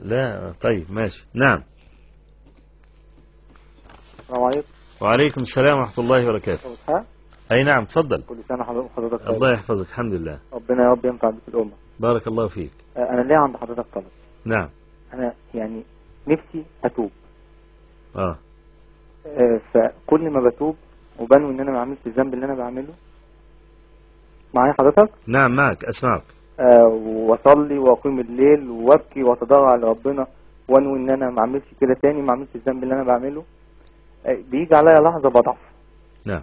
لا طيب ماشي. نعم. السلام عليكم. وعليكم السلام ورحمة الله وبركاته. أي نعم تفضل. كل سنة حضرتك طيب. الله يحفظك الحمد لله. ربنا يا رب ينفع بك الأمة بارك الله فيك. آه، أنا ليه عند حضرتك طلب؟ نعم. أنا يعني نفسي أتوب. آه. آه، فكل ما بتوب وبنوي إن أنا ما أعملش الذنب اللي أنا بعمله. معايا حضرتك؟ نعم معك أسمعك. واصلي واقيم الليل وابكي واتضرع لربنا وانوي ان أنا ما اعملش كده تاني ما اعملش الذنب اللي أنا بعمله. آه، بيجي عليا لحظة بضعف. نعم.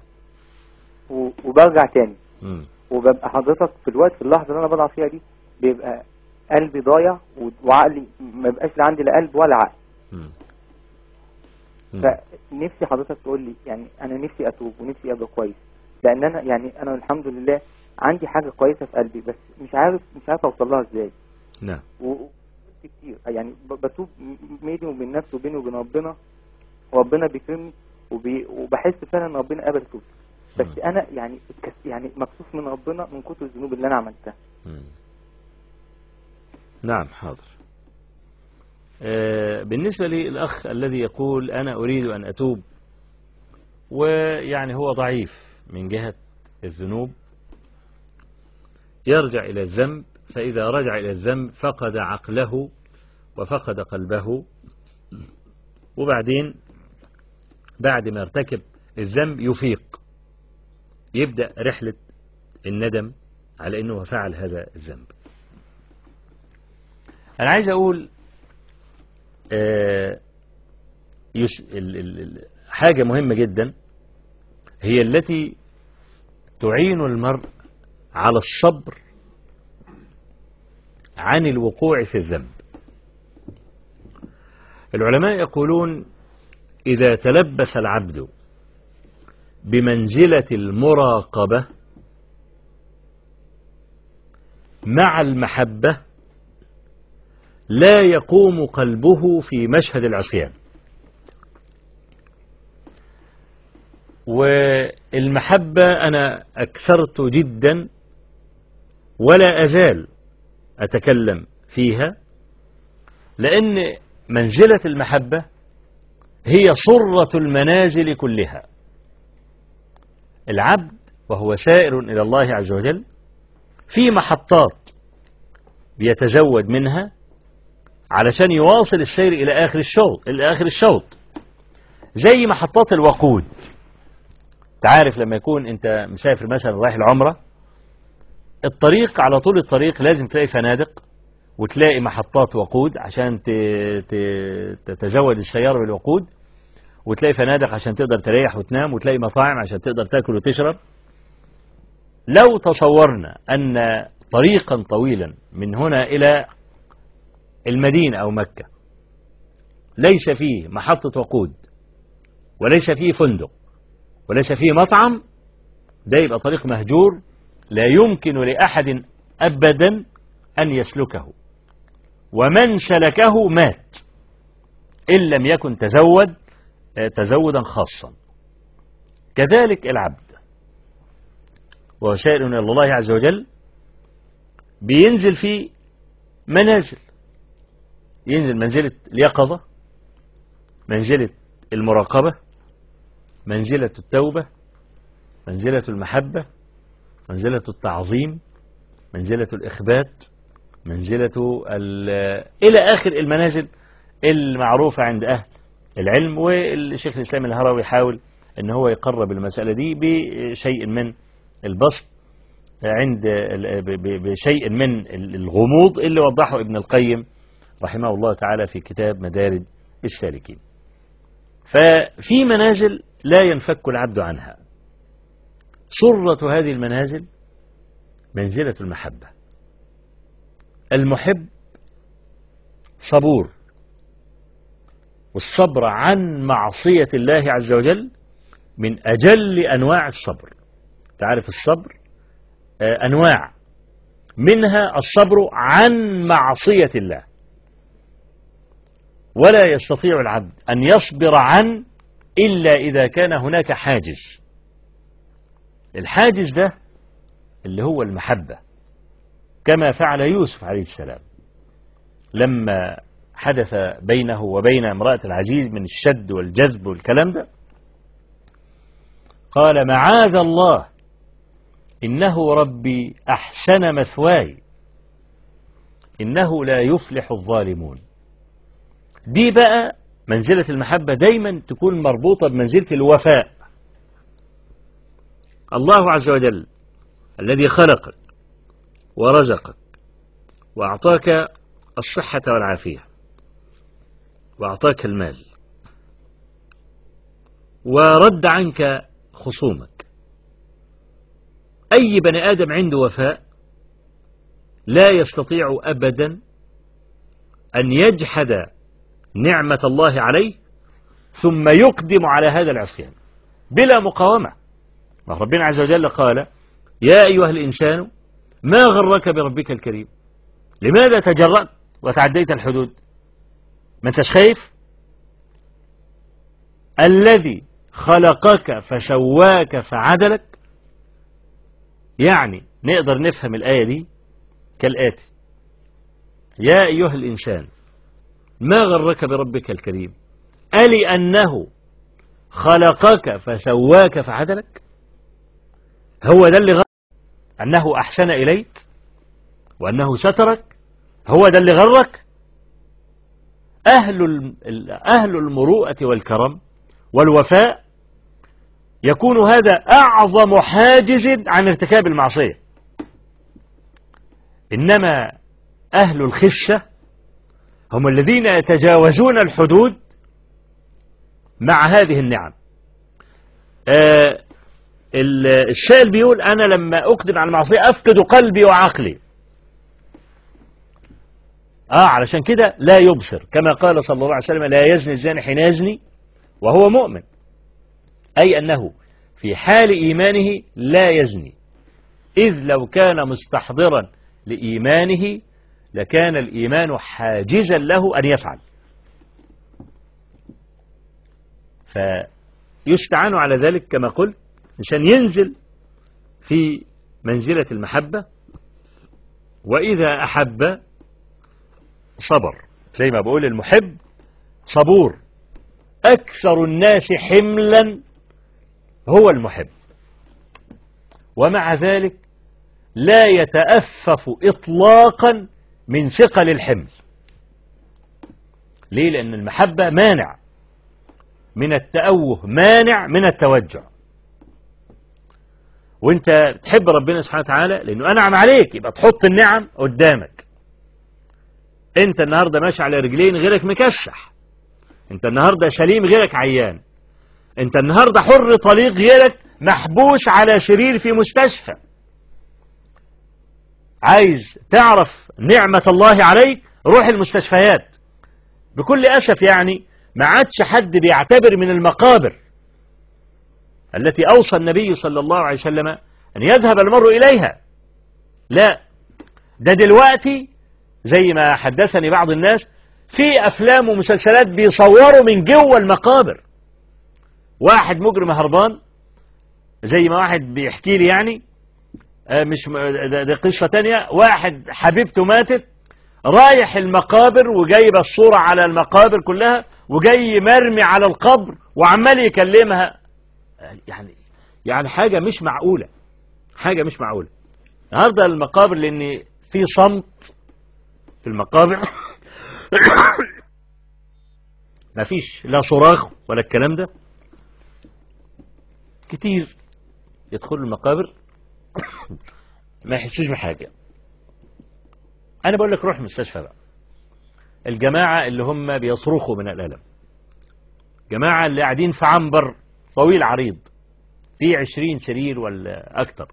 وبرجع تاني. وببقى حضرتك في الوقت في اللحظة اللي أنا بضعف فيها دي بيبقى قلبي ضايع وعقلي ما بقاش لا عندي لا قلب ولا عقل. فنفسي حضرتك تقول لي يعني أنا نفسي أتوب ونفسي أبقى كويس. لأن أنا يعني أنا الحمد لله عندي حاجة كويسة في قلبي بس مش عارف مش عارف أوصل لها إزاي. نعم. كتير. يعني بتوب بيني وبين نفسي وبيني وبين ربنا وربنا بيكرمني وبي وبحس فعلا إن ربنا قبل توبتي بس مم. أنا يعني يعني مكسوف من ربنا من كتر الذنوب اللي أنا عملتها. مم. نعم حاضر. آه، بالنسبة للأخ الذي يقول أنا أريد أن أتوب ويعني هو ضعيف من جهة الذنوب يرجع إلى الذنب فإذا رجع إلى الذنب فقد عقله وفقد قلبه. وبعدين بعد ما يرتكب الذنب يفيق. يبدأ رحلة الندم على أنه فعل هذا الذنب. أنا عايز أقول آه، حاجة مهمة جدا هي التي تعين المرء على الصبر عن الوقوع في الذنب. العلماء يقولون إذا تلبس العبد بمنزلة المراقبة مع المحبة لا يقوم قلبه في مشهد العصيان. والمحبة أنا أكثرت جدا ولا أزال أتكلم فيها لأن منزلة المحبة هي صرة المنازل كلها. العبد وهو سائر إلى الله عز وجل في محطات بيتزود منها علشان يواصل السير إلى آخر الشوط إلى آخر الشوط. زي محطات الوقود. تعرف لما يكون أنت مسافر مثلا رايح العمرة الطريق على طول الطريق لازم تلاقي فنادق وتلاقي محطات وقود عشان تتزود السيارة بالوقود وتلاقي فنادق عشان تقدر تريح وتنام وتلاقي مطاعم عشان تقدر تاكل وتشرب. لو تصورنا أن طريقا طويلا من هنا إلى المدينة أو مكة ليس فيه محطة وقود وليس فيه فندق وليس فيه مطعم ده يبقى طريق مهجور لا يمكن لأحد أبدا أن يسلكه. ومن سلكه مات. إن لم يكن تزود آه، تزودا خاصا. كذلك العبد. وهو سائر إلى الله عز وجل بينزل في منازل. ينزل منزلة اليقظة منزلة المراقبة منزلة التوبة منزلة المحبة. منزلة التعظيم منزلة الإخبات منزلة إلى آخر المنازل المعروفة عند أهل العلم والشيخ الإسلام الهروي يحاول أن هو يقرب المسألة دي بشيء من البسط عند بشيء من الغموض اللي وضحه ابن القيم رحمه الله تعالى في كتاب مدارج السالكين. ففي منازل لا ينفك العبد عنها. سرة هذه المنازل منزلة المحبة. المحب صبور والصبر عن معصية الله عز وجل من أجل أنواع الصبر. تعرف الصبر؟ آه، أنواع. منها الصبر عن معصية الله. ولا يستطيع العبد أن يصبر عن إلا إذا كان هناك حاجز. الحاجز ده اللي هو المحبة كما فعل يوسف عليه السلام. لما حدث بينه وبين امرأة العزيز من الشد والجذب والكلام ده قال معاذ الله إنه ربي أحسن مثواي إنه لا يفلح الظالمون. دي بقى منزلة المحبة دايما تكون مربوطة بمنزلة الوفاء. الله عز وجل الذي خلقك ورزقك وأعطاك الصحة والعافية وأعطاك المال ورد عنك خصومك. أي بني آدم عنده وفاء لا يستطيع أبدا أن يجحد نعمة الله عليه ثم يقدم على هذا العصيان بلا مقاومة. ربنا عز وجل قال يا أيها الإنسان ما غرك بربك الكريم؟ لماذا تجرأت وتعديت الحدود؟ ما أنتش خايف؟ الذي خلقك فسواك فعدلك؟ يعني نقدر نفهم الآية دي كالآتي. يا أيها الإنسان ما غرك بربك الكريم؟ ألي أنه خلقك فسواك فعدلك؟ هو ده اللي غرك أنه أحسن إليك وأنه سترك؟ هو ده اللي غرك؟ أهل أهل المروءة والكرم والوفاء يكون هذا أعظم حاجز عن ارتكاب المعصية. إنما أهل الخشة هم الذين يتجاوزون الحدود مع هذه النعم. آه الشاعر بيقول أنا لما أقدم على المعصية أفقد قلبي وعقلي. آه علشان كده لا يبصر. كما قال صلى الله عليه وسلم لا يزني الزاني حين يزني وهو مؤمن. أي أنه في حال إيمانه لا يزني. إذ لو كان مستحضرا لإيمانه لكان الإيمان حاجزا له أن يفعل. فيستعان على ذلك كما قلت عشان ينزل في منزلة المحبة. وإذا أحب صبر زي ما بقول المحب صبور. أكثر الناس حملا هو المحب. ومع ذلك لا يتأفف إطلاقا من ثقل الحمل. ليه؟ لأن المحبة مانع. من التأوه مانع من التوجع. وانت تحب ربنا سبحانه وتعالى لأنه أنعم عليك يبقى تحط النعم قدامك. أنت النهاردة ماشي على رجلين غيرك مكشح. أنت النهاردة سليم غيرك عيان. أنت النهاردة حر طليق غيرك محبوس على سرير في مستشفى. عايز تعرف نعمة الله عليك؟ روح المستشفيات. بكل أسف يعني ما عادش حد بيعتبر من المقابر. التي أوصى النبي صلى الله عليه وسلم أن يذهب المرء إليها. لا ده دلوقتي زي ما حدثني بعض الناس في أفلام ومسلسلات بيصوروا من جوه المقابر. واحد مجرم هربان زي ما واحد بيحكي لي يعني مش ده, ده قصة تانية. واحد حبيبته ماتت رايح المقابر وجايب الصورة على المقابر كلها وجاي مرمي على القبر وعمال يكلمها. يعني يعني حاجة مش معقولة. حاجة مش معقولة. النهارده المقابر لأن في صمت في المقابر. مفيش لا صراخ ولا الكلام ده. كتير يدخلوا المقابر. ما يحسوش بحاجة. أنا بقول لك روح المستشفى بقى. الجماعة اللي هم بيصرخوا من الألم. جماعة اللي قاعدين في عنبر. طويل عريض. فيه عشرين سرير ولا أكتر.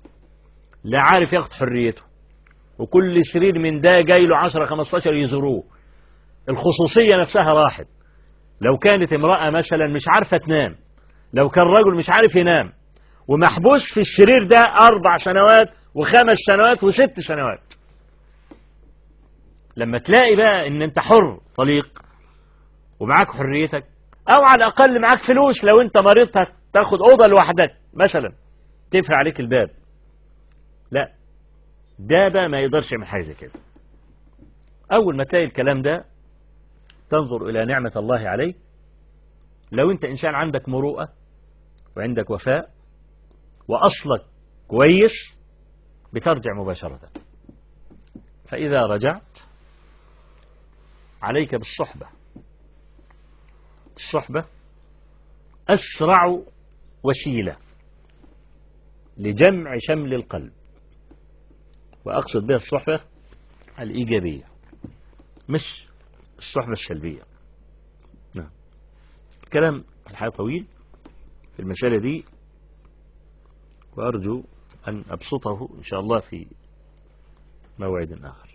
لا عارف ياخد حريته. وكل سرير من ده جاي له 10 15 يزوروه. الخصوصية نفسها راحت. لو كانت امرأة مثلا مش عارفة تنام لو كان رجل مش عارف ينام ومحبوس في السرير ده أربع سنوات وخمس سنوات وست سنوات. لما تلاقي بقى إن أنت حر طليق ومعاك حريتك أو على الأقل معاك فلوس لو أنت مريض تاخد أوضة لوحدك. مثلا تقفل عليك الباب. لا. ده بقى ما يقدرش يعمل حاجة زي كده. أول ما تلاقي الكلام ده تنظر إلى نعمة الله عليك. لو أنت إنسان عندك مروءة وعندك وفاء وأصلك كويس بترجع مباشرة. فإذا رجعت عليك بالصحبة. الصحبة أسرع وسيلة لجمع شمل القلب وأقصد بها الصحبة الإيجابية مش الصحبة السلبية. نعم. الكلام الحقيقة طويل في المسألة دي وأرجو أن أبسطه إن شاء الله في موعد آخر.